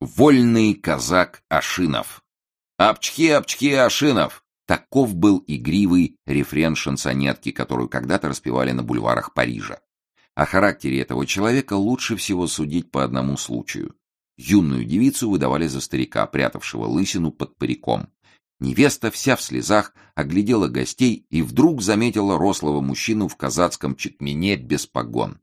Вольный казак Ашинов. «Апчхи, апчхи, Ашинов!» Таков был игривый рефрен шансонетки, которую когда-то распевали на бульварах Парижа. О характере этого человека лучше всего судить по одному случаю. Юную девицу выдавали за старика, прятавшего лысину под париком. Невеста, вся в слезах, оглядела гостей и вдруг заметила рослого мужчину в казацком чекмене без погон.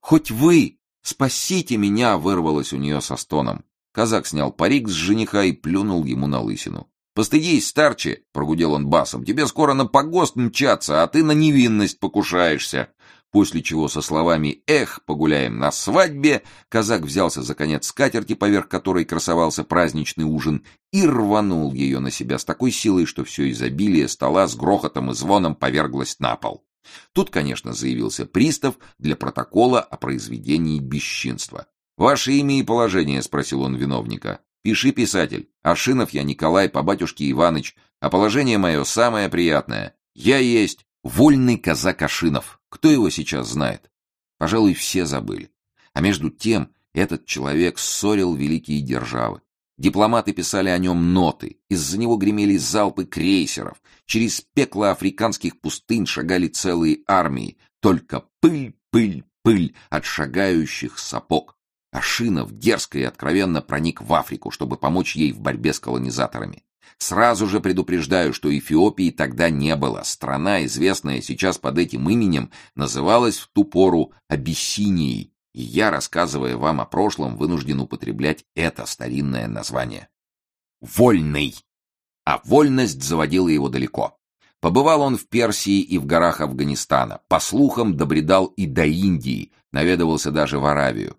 «Хоть вы спасите меня!» — вырвалось у нее со стоном. Казак снял парик с жениха и плюнул ему на лысину. «Постыдись, старче!» — прогудел он басом. «Тебе скоро на погост мчаться, а ты на невинность покушаешься!» После чего со словами «Эх, погуляем на свадьбе!» казак взялся за конец скатерти, поверх которой красовался праздничный ужин, и рванул ее на себя с такой силой, что все изобилие стола с грохотом и звоном поверглось на пол. Тут, конечно, заявился пристав для протокола о произведении бесчинства. «Ваше имя и положение?» — спросил он виновника. «Пиши, писатель. Ашинов я Николай по батюшке Иваныч, а положение мое самое приятное. Я есть вольный казак Ашинов. Кто его сейчас знает? Пожалуй, все забыли. А между тем этот человек ссорил великие державы. Дипломаты писали о нем ноты, из-за него гремели залпы крейсеров, через пекло африканских пустынь шагали целые армии, только пыль, пыль, пыль от шагающих сапог. Ашинов дерзко и откровенно проник в Африку, чтобы помочь ей в борьбе с колонизаторами. Сразу же предупреждаю, что Эфиопии тогда не было. Страна, известная сейчас под этим именем, называлась в ту пору Абиссинией, и я, рассказывая вам о прошлом, вынужден употреблять это старинное название. Вольный. А вольность заводила его далеко. Побывал он в Персии и в горах Афганистана. По слухам, добредал и до Индии, наведывался даже в Аравию.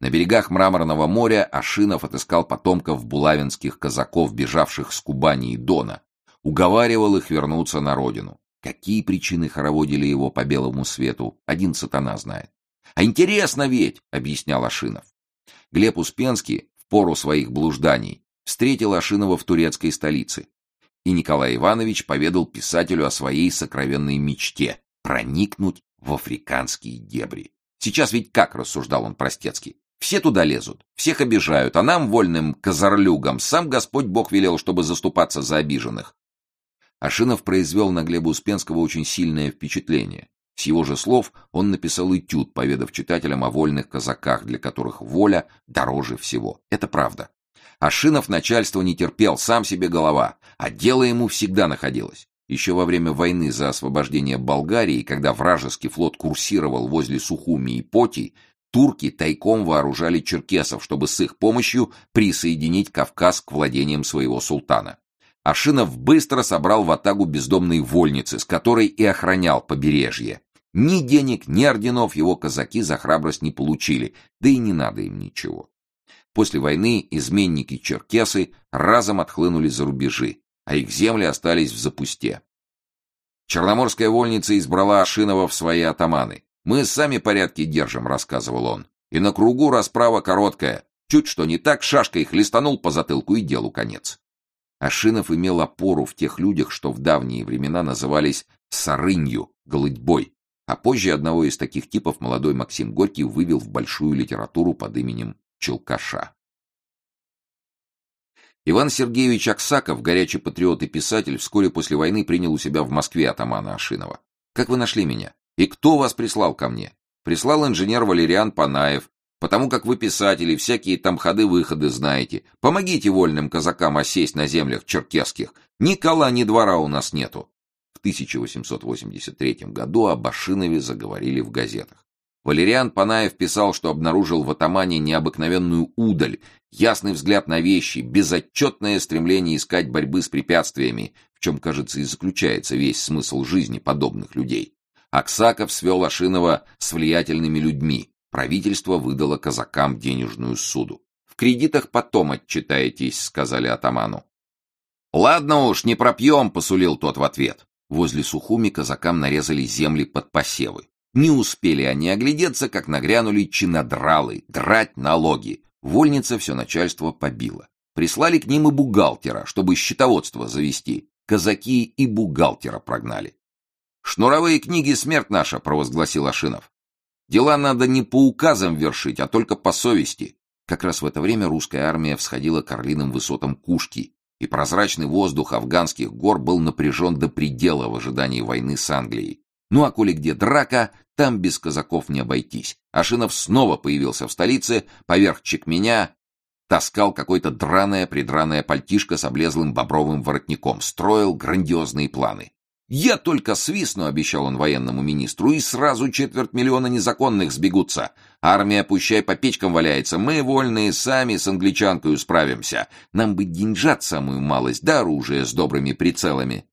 На берегах Мраморного моря Ашинов отыскал потомков булавинских казаков, бежавших с Кубани и Дона. Уговаривал их вернуться на родину. Какие причины хороводили его по белому свету, один сатана знает. «А интересно ведь!» — объяснял Ашинов. Глеб Успенский в пору своих блужданий встретил Ашинова в турецкой столице. И Николай Иванович поведал писателю о своей сокровенной мечте — проникнуть в африканские дебри. Сейчас ведь как, рассуждал он простецкий, все туда лезут, всех обижают, а нам, вольным козарлюгам, сам Господь Бог велел, чтобы заступаться за обиженных. Ашинов произвел на Глеба Успенского очень сильное впечатление. С его же слов он написал этюд, поведав читателям о вольных казаках, для которых воля дороже всего. Это правда. Ашинов начальство не терпел, сам себе голова, а дело ему всегда находилось. Еще во время войны за освобождение Болгарии, когда вражеский флот курсировал возле Сухуми и Поти, турки тайком вооружали черкесов, чтобы с их помощью присоединить Кавказ к владениям своего султана. Ашинов быстро собрал в атагу бездомной вольницы, с которой и охранял побережье. Ни денег, ни орденов его казаки за храбрость не получили, да и не надо им ничего. После войны изменники-черкесы разом отхлынули за рубежи, а их земли остались в запусте. Черноморская вольница избрала Ашинова в свои атаманы. «Мы сами порядки держим», — рассказывал он. «И на кругу расправа короткая. Чуть что не так, шашкой хлестанул по затылку и делу конец». Ашинов имел опору в тех людях, что в давние времена назывались «сарынью», «голытьбой», а позже одного из таких типов молодой Максим Горький вывел в большую литературу под именем Челкаша. Иван Сергеевич Аксаков, горячий патриот и писатель, вскоре после войны принял у себя в Москве атамана Ашинова. «Как вы нашли меня?» И кто вас прислал ко мне? Прислал инженер Валериан Панаев, потому как вы писатели, всякие там ходы-выходы знаете. Помогите вольным казакам осесть на землях черкесских. Ни кола, ни двора у нас нету. В 1883 году об Ашинове заговорили в газетах. Валериан Панаев писал, что обнаружил в атамане необыкновенную удаль, ясный взгляд на вещи, безотчетное стремление искать борьбы с препятствиями, в чем, кажется, и заключается весь смысл жизни подобных людей. Аксаков свел Ашинова с влиятельными людьми. Правительство выдало казакам денежную суду. «В кредитах потом отчитаетесь», — сказали атаману. «Ладно уж, не пропьем», — посулил тот в ответ. Возле Сухуми казакам нарезали земли под посевы. Не успели они оглядеться, как нагрянули чинодралы, драть налоги. Вольница все начальство побила. Прислали к ним и бухгалтера, чтобы счетоводство завести. Казаки и бухгалтера прогнали. «Шнуровые книги — смерть наша», — провозгласил Ашинов. «Дела надо не по указам вершить, а только по совести. Как раз в это время русская армия всходила к орлиным высотам Кушки, и прозрачный воздух афганских гор был напряжен до предела в ожидании войны с Англией. Ну а коли где драка, там без казаков не обойтись. Ашинов снова появился в столице, поверх Чекменя таскал какое-то драное-придраное пальтишко с облезлым бобровым воротником, строил грандиозные планы. «Я только свистну», — обещал он военному министру, — «и сразу четверть миллиона незаконных сбегутся. Армия, пущай, по печкам валяется. Мы, вольные, сами с англичанкой справимся. Нам бы деньжат самую малость, да оружие с добрыми прицелами».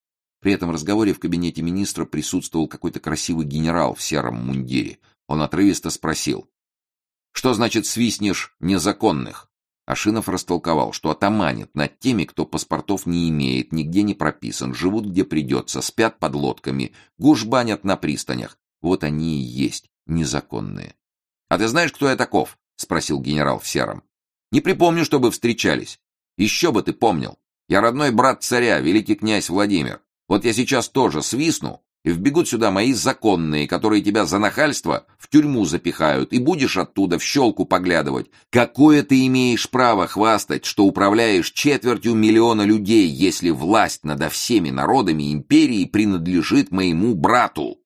При этом разговоре в кабинете министра присутствовал какой-то красивый генерал в сером мундире. Он отрывисто спросил. «Что значит свистнешь незаконных?» Ашинов растолковал, что атаманит над теми, кто паспортов не имеет, нигде не прописан, живут где придется, спят под лодками, гужбанят на пристанях. Вот они и есть незаконные. — А ты знаешь, кто я таков? — спросил генерал в сером. — Не припомню, чтобы встречались. Еще бы ты помнил. Я родной брат царя, великий князь Владимир. Вот я сейчас тоже свистну, вбегут сюда мои законные, которые тебя за нахальство в тюрьму запихают, и будешь оттуда в щелку поглядывать. Какое ты имеешь право хвастать, что управляешь четвертью миллиона людей, если власть над всеми народами империи принадлежит моему брату?»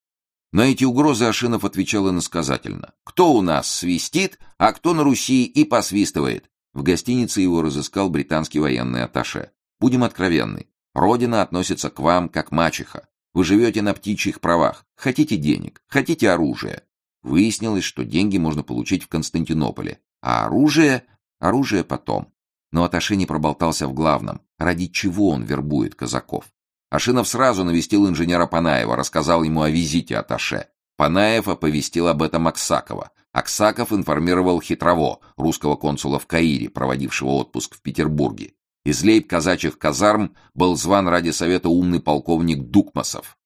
На эти угрозы Ашинов отвечал иносказательно. «Кто у нас свистит, а кто на Руси и посвистывает?» В гостинице его разыскал британский военный атташе. «Будем откровенны. Родина относится к вам как мачеха. Вы живете на птичьих правах. Хотите денег, хотите оружия. Выяснилось, что деньги можно получить в Константинополе, а оружие... оружие потом. Но Аташи не проболтался в главном. Ради чего он вербует казаков? Ашинов сразу навестил инженера Панаева, рассказал ему о визите Аташе. Панаев оповестил об этом Аксакова. Аксаков информировал Хитрово, русского консула в Каире, проводившего отпуск в Петербурге. Из лейб казачьих казарм был зван ради совета умный полковник Дукмасов.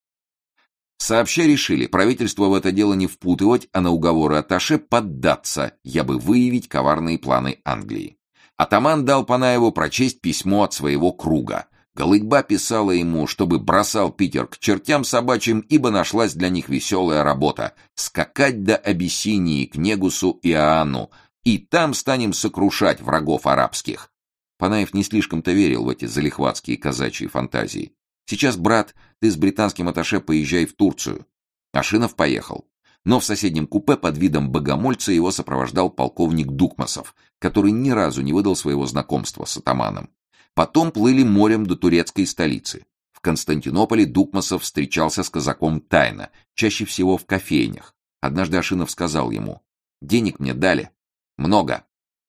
Сообща решили правительство в это дело не впутывать, а на уговоры Аташе поддаться, бы выявить коварные планы Англии. Атаман дал Панаеву прочесть письмо от своего круга. Голыгба писала ему, чтобы бросал Питер к чертям собачьим, ибо нашлась для них веселая работа — скакать до Абиссинии к Негусу и Аану, и там станем сокрушать врагов арабских. Панаев не слишком-то верил в эти залихватские казачьи фантазии. Сейчас, брат, ты с британским аташе поезжай в Турцию. Ашинов поехал. Но в соседнем купе под видом богомольца его сопровождал полковник Дукмасов, который ни разу не выдал своего знакомства с атаманом. Потом плыли морем до турецкой столицы. В Константинополе Дукмасов встречался с казаком тайно, чаще всего в кофейнях. Однажды Ашинов сказал ему, «Денег мне дали. Много.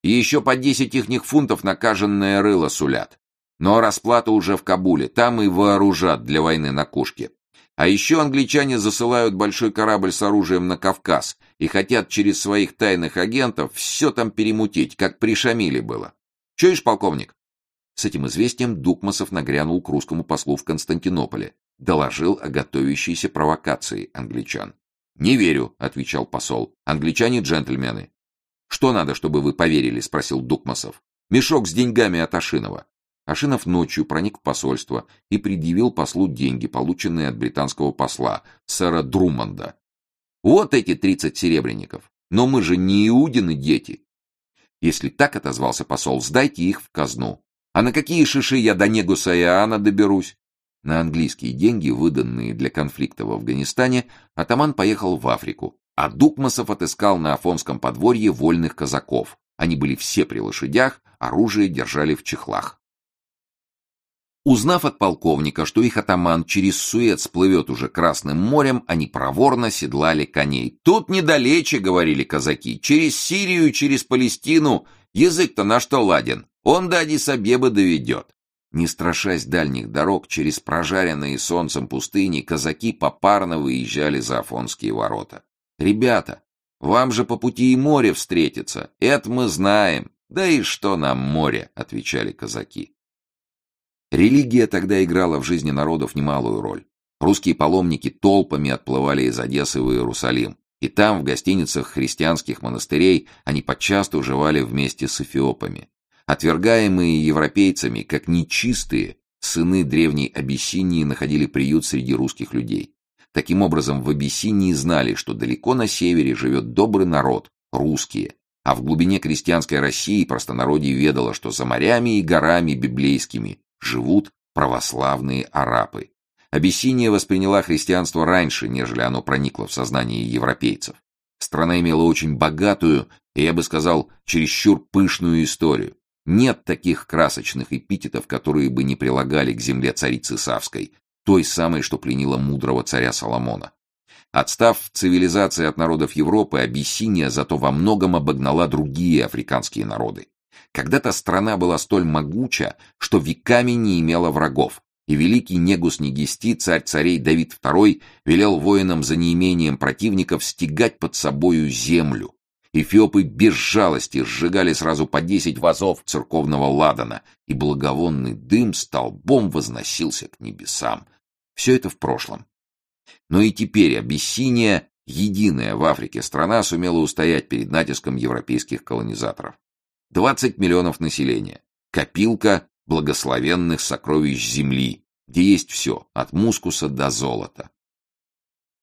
И еще по десять ихних фунтов накаженное рыло сулят. Но расплата уже в Кабуле, там и вооружат для войны на кушке. А еще англичане засылают большой корабль с оружием на Кавказ и хотят через своих тайных агентов все там перемутить, как при Шамиле было. Чуешь, полковник? С этим известием Дукмасов нагрянул к русскому послу в Константинополе, доложил о готовящейся провокации англичан. «Не верю», — отвечал посол. «Англичане — джентльмены. «Что надо, чтобы вы поверили?» — спросил Дукмасов. «Мешок с деньгами от Ашинова». Ашинов ночью проник в посольство и предъявил послу деньги, полученные от британского посла, сэра Друмонда. «Вот эти тридцать серебряников! Но мы же не Иудины дети!» «Если так, — отозвался посол, — сдайте их в казну. А на какие шиши я до Негуса и Аана доберусь?» На английские деньги, выданные для конфликта в Афганистане, атаман поехал в Африку, а Дукмасов отыскал на Афонском подворье вольных казаков. Они были все при лошадях, оружие держали в чехлах. Узнав от полковника, что их атаман через Суэц плывет уже Красным морем, они проворно седлали коней. «Тут недалече», — говорили казаки, — «через Сирию, через Палестину. Язык-то на что ладен? Он до Адисабебы доведет». Не страшась дальних дорог, через прожаренные солнцем пустыни, казаки попарно выезжали за Афонские ворота. Ребята, вам же по пути и море встретится. Это мы знаем. Да и что нам море, отвечали казаки. Религия тогда играла в жизни народов немалую роль. Русские паломники толпами отплывали из Одессы в Иерусалим, и там, в гостиницах христианских монастырей, они подчас уживали вместе с эфиопами. Отвергаемые европейцами как нечистые, сыны древней Абиссинии находили приют среди русских людей. Таким образом, в Абиссинии знали, что далеко на севере живет добрый народ, русские, а в глубине крестьянской России простонародье ведало, что за морями и горами библейскими живут православные арабы. Абиссиния восприняла христианство раньше, нежели оно проникло в сознание европейцев. Страна имела очень богатую, я бы сказал, чересчур пышную историю. Нет таких красочных эпитетов, которые бы не прилагали к земле царицы Савской, той самой, что пленила мудрого царя Соломона. Отстав цивилизации от народов Европы, Абиссиния зато во многом обогнала другие африканские народы. Когда-то страна была столь могуча, что веками не имела врагов, и великий Негус Негести, царь царей Давид II, велел воинам за неимением противников стегать под собою землю. Эфиопы без жалости сжигали сразу по десять вазов церковного ладана, и благовонный дым столбом возносился к небесам. Все это в прошлом. Но и теперь Абиссиния, единая в Африке страна, сумела устоять перед натиском европейских колонизаторов. 20 миллионов населения. Копилка благословенных сокровищ земли, где есть все, от мускуса до золота.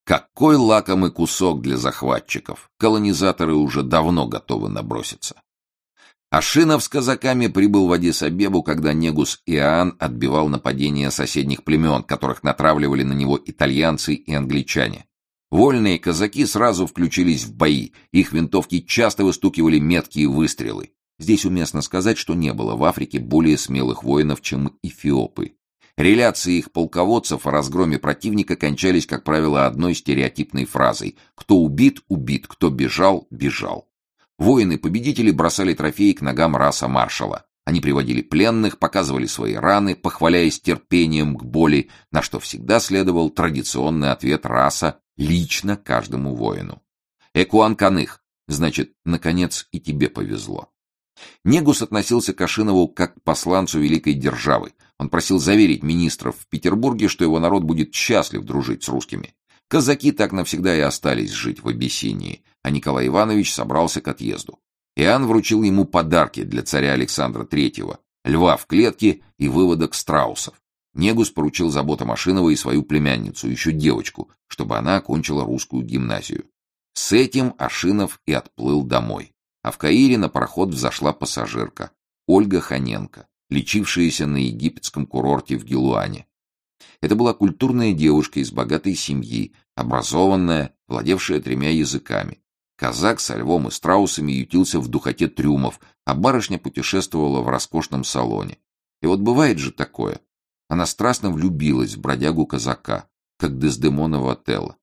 Какой лакомый кусок для захватчиков! Колонизаторы уже давно готовы наброситься. Ашинов с казаками прибыл в Адис-Абебу, когда Негус Иоанн отбивал нападения соседних племен, которых натравливали на него итальянцы и англичане. Вольные казаки сразу включились в бои, их винтовки часто выстукивали меткие выстрелы. Здесь уместно сказать, что не было в Африке более смелых воинов, чем эфиопы. Реляции их полководцев о разгроме противника кончались, как правило, одной стереотипной фразой «Кто убит, убит, кто бежал, бежал». Воины-победители бросали трофеи к ногам раса маршала. Они приводили пленных, показывали свои раны, похваляясь терпением к боли, на что всегда следовал традиционный ответ раса лично каждому воину. «Экуан каных», значит, наконец и тебе повезло. Негус относился к Ашинову как к посланцу великой державы. Он просил заверить министров в Петербурге, что его народ будет счастлив дружить с русскими. Казаки так навсегда и остались жить в Абиссинии, а Николай Иванович собрался к отъезду. Иоанн вручил ему подарки для царя Александра III, льва в клетке и выводок страусов. Негус поручил заботам Ашинова и свою племянницу, еще девочку, чтобы она окончила русскую гимназию. С этим Ашинов и отплыл домой. А в Каире на пароход взошла пассажирка Ольга Ханенко, лечившаяся на египетском курорте в Гелуане. Это была культурная девушка из богатой семьи, образованная, владевшая тремя языками. Казак со львом и страусами ютился в духоте трюмов, а барышня путешествовала в роскошном салоне. И вот бывает же такое. Она страстно влюбилась в бродягу казака, как Дездемона в Отелло.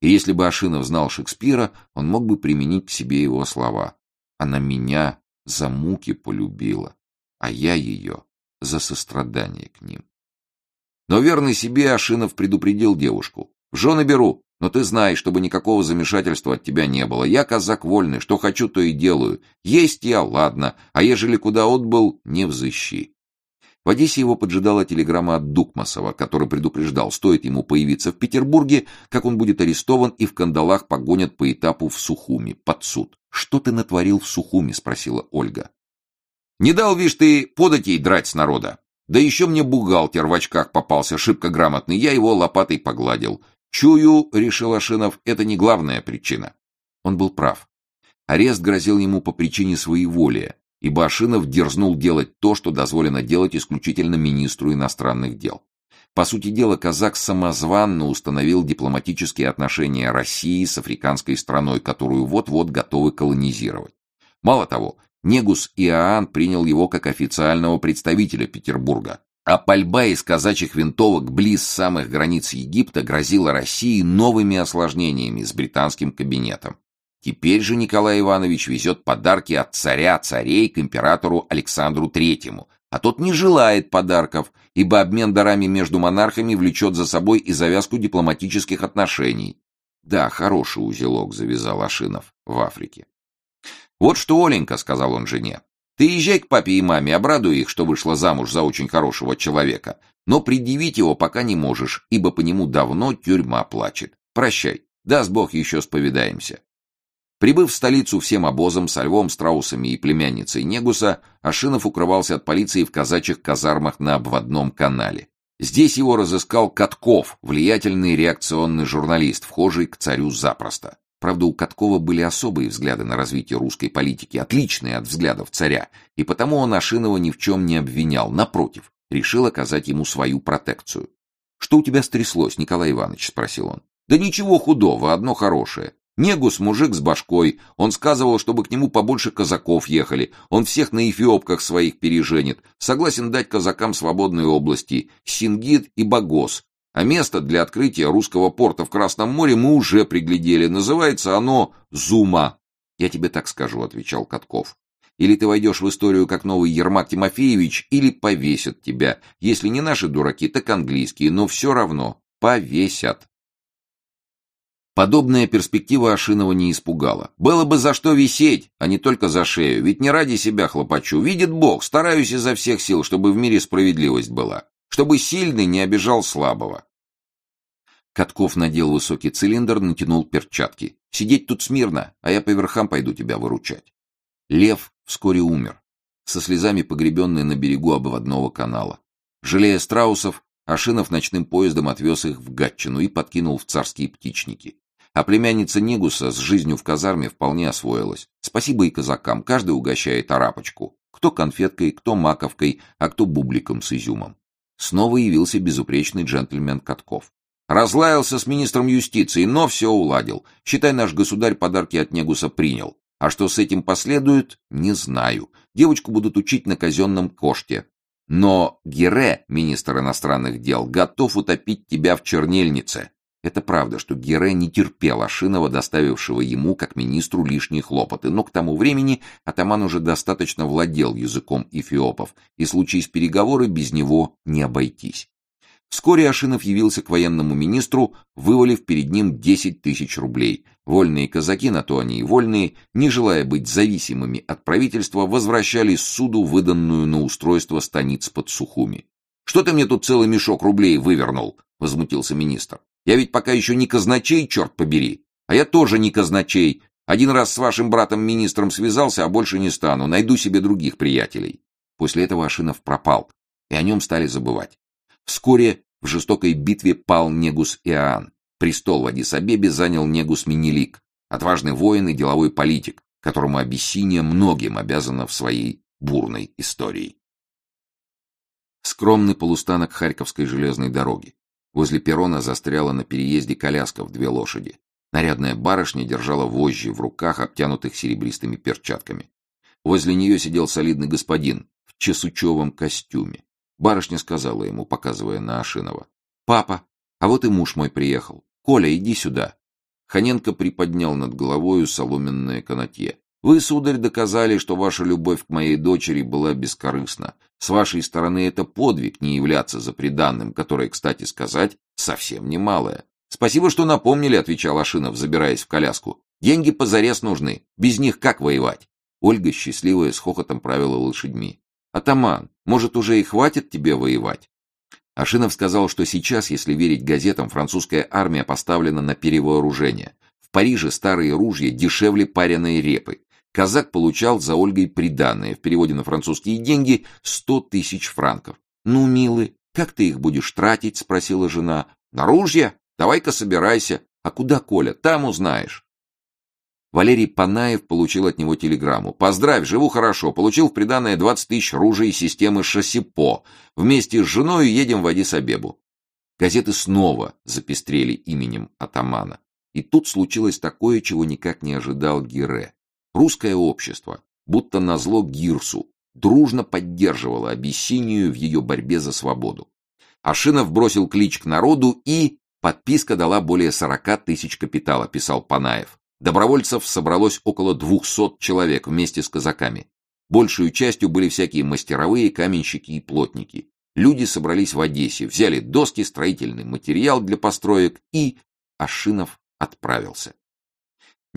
И если бы Ашинов знал Шекспира, он мог бы применить к себе его слова. Она меня за муки полюбила, а я ее за сострадание к ним. Но верный себе Ашинов предупредил девушку. «В жены беру, но ты знаешь, чтобы никакого замешательства от тебя не было. Я казак вольный, что хочу, то и делаю. Есть я, ладно, а ежели куда отбыл, не взыщи. В Одессе его поджидала телеграмма от Дукмасова, который предупреждал, стоит ему появиться в Петербурге, как он будет арестован и в кандалах погонят по этапу в Сухуми, под суд. «Что ты натворил в Сухуми?» — спросила Ольга. «Не дал, вишь ты, податей драть с народа. Да еще мне бухгалтер в очках попался, шибко грамотный, я его лопатой погладил. Чую, — решил Ашинов, — это не главная причина». Он был прав. Арест грозил ему по причине своеволия, и Башинов дерзнул делать то, что дозволено делать исключительно министру иностранных дел. По сути дела, казак самозванно установил дипломатические отношения России с африканской страной, которую вот-вот готовы колонизировать. Мало того, Негус Иоанн принял его как официального представителя Петербурга, а пальба из казачьих винтовок близ самых границ Египта грозила России новыми осложнениями с британским кабинетом. Теперь же Николай Иванович везет подарки от царя царей к императору Александру Третьему, а тот не желает подарков, ибо обмен дарами между монархами влечет за собой и завязку дипломатических отношений. Да, хороший узелок завязал Ашинов в Африке. «Вот что, Оленька», — сказал он жене, — «ты езжай к папе и маме, обрадуй их, что вышла замуж за очень хорошего человека, но предъявить его пока не можешь, ибо по нему давно тюрьма плачет. Прощай, даст Бог еще споведаемся». Прибыв в столицу всем обозом со львом, страусами и племянницей Негуса, Ашинов укрывался от полиции в казачьих казармах на обводном канале. Здесь его разыскал Катков, влиятельный реакционный журналист, вхожий к царю запросто. Правда, у Каткова были особые взгляды на развитие русской политики, отличные от взглядов царя, и потому он Ашинова ни в чем не обвинял, напротив, решил оказать ему свою протекцию. «Что у тебя стряслось, Николай Иванович?» — спросил он. «Да ничего худого, одно хорошее. Негус мужик с башкой, он сказывал, чтобы к нему побольше казаков ехали, он всех на эфиопках своих переженит, согласен дать казакам свободные области, Сингит и Багос, а место для открытия русского порта в Красном море мы уже приглядели, называется оно Зума. «Я тебе так скажу», — отвечал Катков. «Или ты войдешь в историю как новый Ермак Тимофеевич, или повесят тебя. Если не наши дураки, так английские, но все равно повесят». Подобная перспектива Ашинова не испугала. Было бы за что висеть, а не только за шею, ведь не ради себя хлопочу. Видит Бог, стараюсь изо всех сил, чтобы в мире справедливость была, чтобы сильный не обижал слабого. Катков надел высокий цилиндр, натянул перчатки. «Сидеть тут смирно, а я по верхам пойду тебя выручать». Лев вскоре умер, со слезами погребенный на берегу обводного канала. Жалея страусов, Ашинов ночным поездом отвез их в Гатчину и подкинул в царские птичники. А племянница Негуса с жизнью в казарме вполне освоилась. Спасибо и казакам, каждый угощает арапочку. Кто конфеткой, кто маковкой, а кто бубликом с изюмом. Снова явился безупречный джентльмен Катков. Разлаялся с министром юстиции, но все уладил. Считай, наш государь подарки от Негуса принял. А что с этим последует, не знаю. Девочку будут учить на казенном коште. Но Гере, министр иностранных дел, готов утопить тебя в чернильнице. Это правда, что Гере не терпел Ашинова, доставившего ему, как министру, лишние хлопоты, но к тому времени атаман уже достаточно владел языком эфиопов, и случись переговоры без него не обойтись. Вскоре Ашинов явился к военному министру, вывалив перед ним 10 тысяч рублей. Вольные казаки, на то они и вольные, не желая быть зависимыми от правительства, возвращали суду выданную на устройство станиц под Сухуми. «Что ты мне тут целый мешок рублей вывернул?» — возмутился министр. Я ведь пока еще не казначей, черт побери. А я тоже не казначей. Один раз с вашим братом-министром связался, а больше не стану. Найду себе других приятелей. После этого Ашинов пропал, и о нем стали забывать. Вскоре в жестокой битве пал Негус Иоанн. Престол в Адис-Абебе занял Негус Минелик, отважный воин и деловой политик, которому Абиссиния многим обязана в своей бурной истории. Скромный полустанок Харьковской железной дороги. Возле перрона застряла на переезде коляска в две лошади. Нарядная барышня держала вожжи в руках, обтянутых серебристыми перчатками. Возле нее сидел солидный господин в чесучевом костюме. Барышня сказала ему, показывая на Ашинова. «Папа, а вот и муж мой приехал. Коля, иди сюда». Ханенко приподнял над головою соломенное канатье. Вы, сударь, доказали, что ваша любовь к моей дочери была бескорыстна. С вашей стороны это подвиг не являться за преданным, которое, кстати сказать, совсем немалое. Спасибо, что напомнили, отвечал Ашинов, забираясь в коляску. Деньги позарез нужны. Без них как воевать? Ольга, счастливая, с хохотом правила лошадьми. «Атаман, может, уже и хватит тебе воевать?» Ашинов сказал, что сейчас, если верить газетам, французская армия поставлена на перевооружение. В Париже старые ружья дешевле пареной репы. Казак получал за Ольгой приданое, в переводе на французские деньги, сто тысяч франков. «Ну, милый, как ты их будешь тратить?» — спросила жена. «На ружья? Давай-ка собирайся. А куда, Коля? Там узнаешь». Валерий Панаев получил от него телеграмму. «Поздравь, живу хорошо. Получил в приданное 20 тысяч ружей системы «Шассипо». Вместе с женой едем в Адис-Абебу». Газеты снова запестрели именем атамана. И тут случилось такое, чего никак не ожидал Гире. Русское общество, будто назло Гирсу, дружно поддерживало Абиссинию в ее борьбе за свободу. Ашинов бросил клич к народу и... Подписка дала более 40 тысяч капитала, писал Панаев. Добровольцев собралось около 200 человек вместе с казаками. Большую частью были всякие мастеровые, каменщики и плотники. Люди собрались в Одессе, взяли доски, строительный материал для построек и... Ашинов отправился.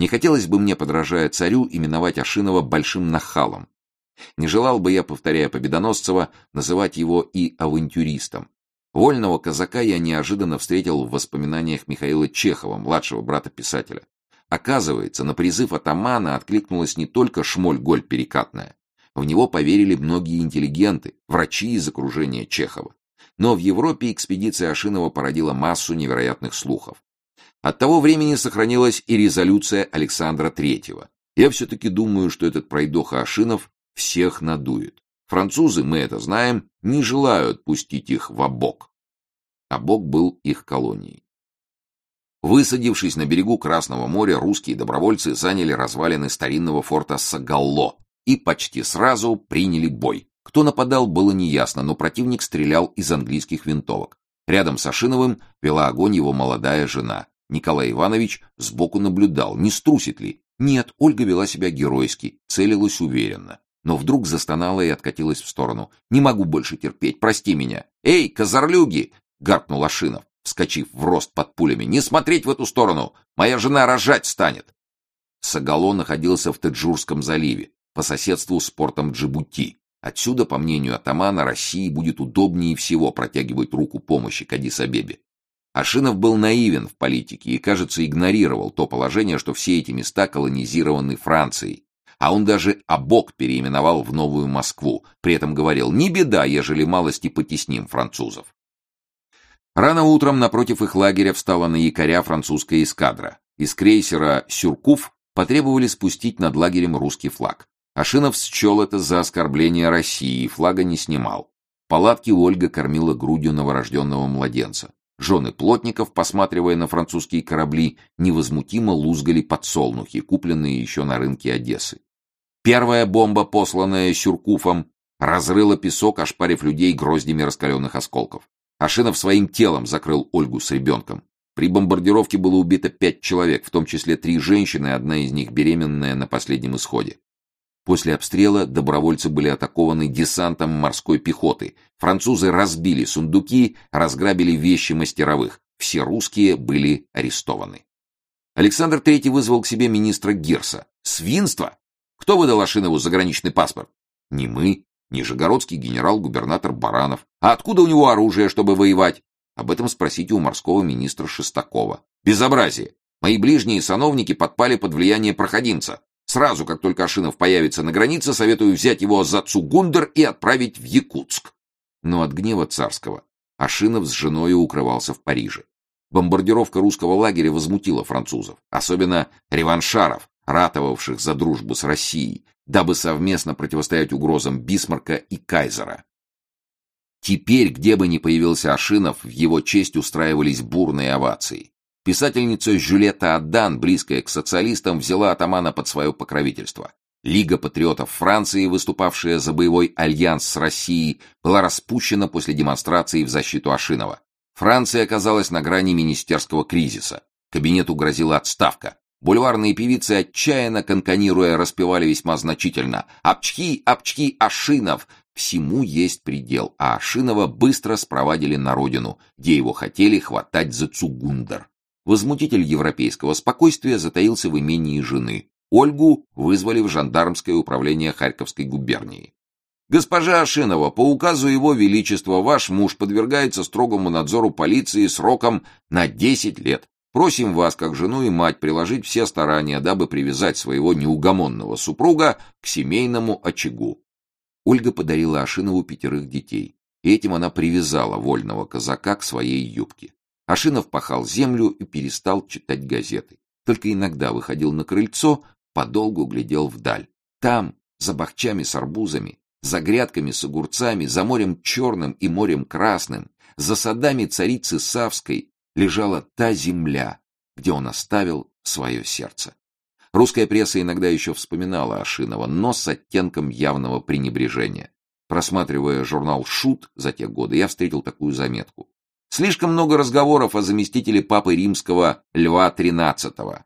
Не хотелось бы мне, подражая царю, именовать Ашинова большим нахалом. Не желал бы я, повторяя Победоносцева, называть его и авантюристом. Вольного казака я неожиданно встретил в воспоминаниях Михаила Чехова, младшего брата писателя. Оказывается, на призыв атамана откликнулась не только шмоль-голь перекатная. В него поверили многие интеллигенты, врачи из окружения Чехова. Но в Европе экспедиция Ашинова породила массу невероятных слухов. От того времени сохранилась и резолюция Александра III. Я все-таки думаю, что этот пройдоха Ашинов всех надует. Французы, мы это знаем, не желают пустить их в обок. Обок был их колонией. Высадившись на берегу Красного моря, русские добровольцы заняли развалины старинного форта Сагалло и почти сразу приняли бой. Кто нападал, было неясно, но противник стрелял из английских винтовок. Рядом с Ашиновым вела огонь его молодая жена. Николай Иванович сбоку наблюдал, не струсит ли. Нет, Ольга вела себя геройски, целилась уверенно. Но вдруг застонала и откатилась в сторону. «Не могу больше терпеть, прости меня!» «Эй, козарлюги!» — гаркнул Ашинов, вскочив в рост под пулями. «Не смотреть в эту сторону! Моя жена рожать станет!» Сагало находился в Теджурском заливе, по соседству с портом Джибути. Отсюда, по мнению атамана, России будет удобнее всего протягивать руку помощи к Адис-Абебе. Ашинов был наивен в политике и, кажется, игнорировал то положение, что все эти места колонизированы Францией. А он даже Абок переименовал в Новую Москву, при этом говорил «не беда, ежели малости потесним французов». Рано утром напротив их лагеря встала на якоря французская эскадра. Из крейсера «Сюркуф» потребовали спустить над лагерем русский флаг. Ашинов счел это за оскорбление России и флага не снимал. В палатке Ольга кормила грудью новорожденного младенца. Жены плотников, посматривая на французские корабли, невозмутимо лузгали подсолнухи, купленные еще на рынке Одессы. Первая бомба, посланная Сюркуфом, разрыла песок, ошпарив людей гроздями раскаленных осколков. Ашинов своим телом закрыл Ольгу с ребенком. При бомбардировке было убито пять человек, в том числе три женщины, одна из них беременная на последнем исходе. После обстрела добровольцы были атакованы десантом морской пехоты. Французы разбили сундуки, разграбили вещи мастеровых. Все русские были арестованы. Александр III вызвал к себе министра Гирса. Свинство? Кто выдал Ашинову заграничный паспорт? Не мы, Нижегородский генерал-губернатор Баранов. А откуда у него оружие, чтобы воевать? Об этом спросите у морского министра Шестакова. Безобразие. Мои ближние сановники подпали под влияние проходимца. Сразу, как только Ашинов появится на границе, советую взять его за Цугундер и отправить в Якутск. Но от гнева царского Ашинов с женой укрывался в Париже. Бомбардировка русского лагеря возмутила французов, особенно реваншаров, ратовавших за дружбу с Россией, дабы совместно противостоять угрозам Бисмарка и Кайзера. Теперь, где бы ни появился Ашинов, в его честь устраивались бурные овации. Писательница Жюлета Аддан, близкая к социалистам, взяла атамана под свое покровительство. Лига патриотов Франции, выступавшая за боевой альянс с Россией, была распущена после демонстрации в защиту Ашинова. Франция оказалась на грани министерского кризиса. Кабинету грозила отставка. Бульварные певицы, отчаянно конканируя, распевали весьма значительно «Апчхи, апчхи, Ашинов!» Всему есть предел, а Ашинова быстро спровадили на родину, где его хотели хватать за цугундер. Возмутитель европейского спокойствия затаился в имении жены. Ольгу вызвали в жандармское управление Харьковской губернии. «Госпожа Ашинова, по указу Его Величества ваш муж подвергается строгому надзору полиции сроком на 10 лет. Просим вас, как жену и мать, приложить все старания, дабы привязать своего неугомонного супруга к семейному очагу». Ольга подарила Ашинову пятерых детей, и этим она привязала вольного казака к своей юбке. Ашинов пахал землю и перестал читать газеты. Только иногда выходил на крыльцо, подолгу глядел вдаль. Там, за бахчами с арбузами, за грядками с огурцами, за морем черным и морем красным, за садами царицы Савской лежала та земля, где он оставил свое сердце. Русская пресса иногда еще вспоминала Ашинова, но с оттенком явного пренебрежения. Просматривая журнал «Шут» за те годы, я встретил такую заметку. Слишком много разговоров о заместителе папы римского Льва XIII.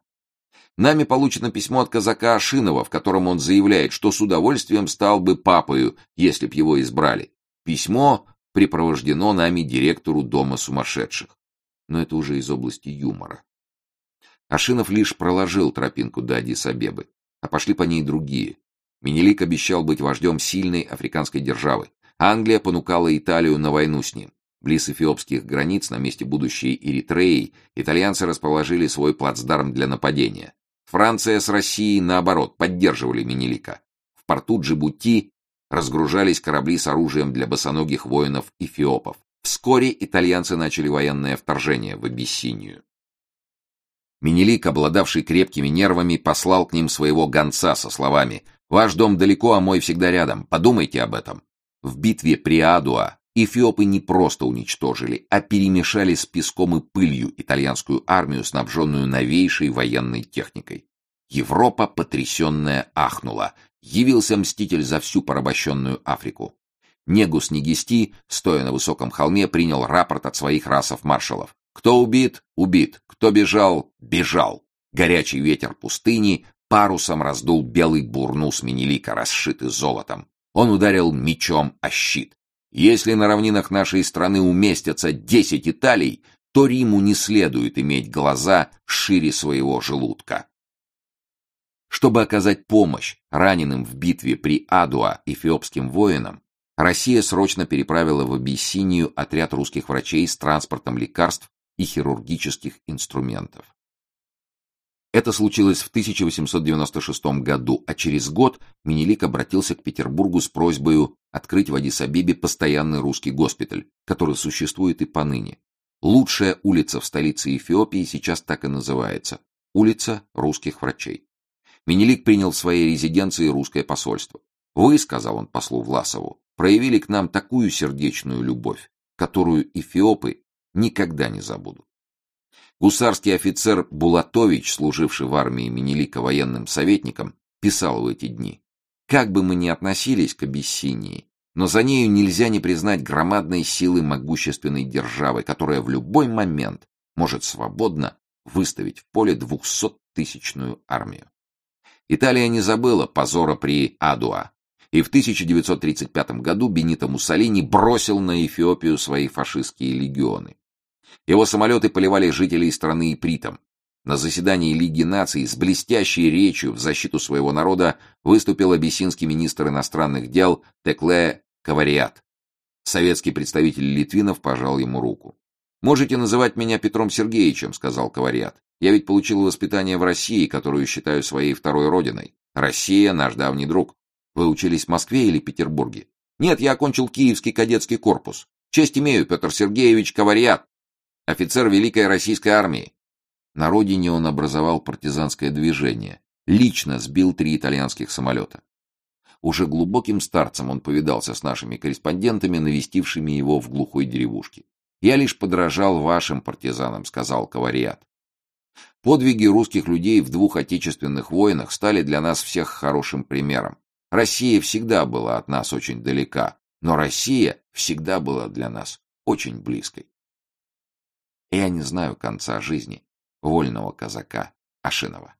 Нами получено письмо от казака Ашинова, в котором он заявляет, что с удовольствием стал бы папою, если б его избрали. Письмо припровождено нами директору Дома сумасшедших. Но это уже из области юмора. Ашинов лишь проложил тропинку до Адис-Абебы, а пошли по ней другие. Менелик обещал быть вождем сильной африканской державы. Англия понукала Италию на войну с ним. Близ эфиопских границ, на месте будущей Эритреи, итальянцы расположили свой плацдарм для нападения. Франция с Россией, наоборот, поддерживали Менелика. В порту Джибути разгружались корабли с оружием для босоногих воинов-эфиопов. Вскоре итальянцы начали военное вторжение в Абиссинию. Менелик, обладавший крепкими нервами, послал к ним своего гонца со словами «Ваш дом далеко, а мой всегда рядом. Подумайте об этом». В битве при Адуа эфиопы не просто уничтожили, а перемешали с песком и пылью итальянскую армию, снабженную новейшей военной техникой. Европа, потрясенная, ахнула. Явился мститель за всю порабощенную Африку. Негус Нигести, стоя на высоком холме, принял рапорт от своих расов-маршалов. Кто убит — убит, кто бежал — бежал. Горячий ветер пустыни парусом раздул белый бурнус Менелика, расшитый золотом. Он ударил мечом о щит. Если на равнинах нашей страны уместятся десять Италий, то Риму не следует иметь глаза шире своего желудка. Чтобы оказать помощь раненым в битве при Адуа эфиопским воинам, Россия срочно переправила в Абиссинию отряд русских врачей с транспортом лекарств и хирургических инструментов. Это случилось в 1896 году, а через год Менелик обратился к Петербургу с просьбой открыть в Адис-Абебе постоянный русский госпиталь, который существует и поныне. Лучшая улица в столице Эфиопии сейчас так и называется – улица русских врачей. Менелик принял в своей резиденции русское посольство. «Вы, — сказал он послу Власову, — проявили к нам такую сердечную любовь, которую эфиопы никогда не забудут. Гусарский офицер Булатович, служивший в армии Менелика военным советником, писал в эти дни. «Как бы мы ни относились к Абиссинии, но за нею нельзя не признать громадной силы могущественной державы, которая в любой момент может свободно выставить в поле двухсоттысячную армию. Италия не забыла позора при Адуа, и в 1935 году Бенито Муссолини бросил на Эфиопию свои фашистские легионы. Его самолеты поливали жителей страны ипритом. На заседании Лиги наций с блестящей речью в защиту своего народа выступил абиссинский министр иностранных дел Текле Кавариат. Советский представитель Литвинов пожал ему руку. «Можете называть меня Петром Сергеевичем», — сказал Кавариат. «Я ведь получил воспитание в России, которую считаю своей второй родиной. Россия — наш давний друг. Вы учились в Москве или Петербурге?» «Нет, я окончил Киевский кадетский корпус. Честь имею, Петр Сергеевич Кавариат офицер Великой Российской армии. На родине он образовал партизанское движение, лично сбил три итальянских самолета. Уже глубоким старцем он повидался с нашими корреспондентами, навестившими его в глухой деревушке. «Я лишь подражал вашим партизанам», — сказал Кавариат. Подвиги русских людей в двух отечественных войнах стали для нас всех хорошим примером. Россия всегда была от нас очень далека, но Россия всегда была для нас очень близкой. Я не знаю конца жизни вольного казака Ашинова.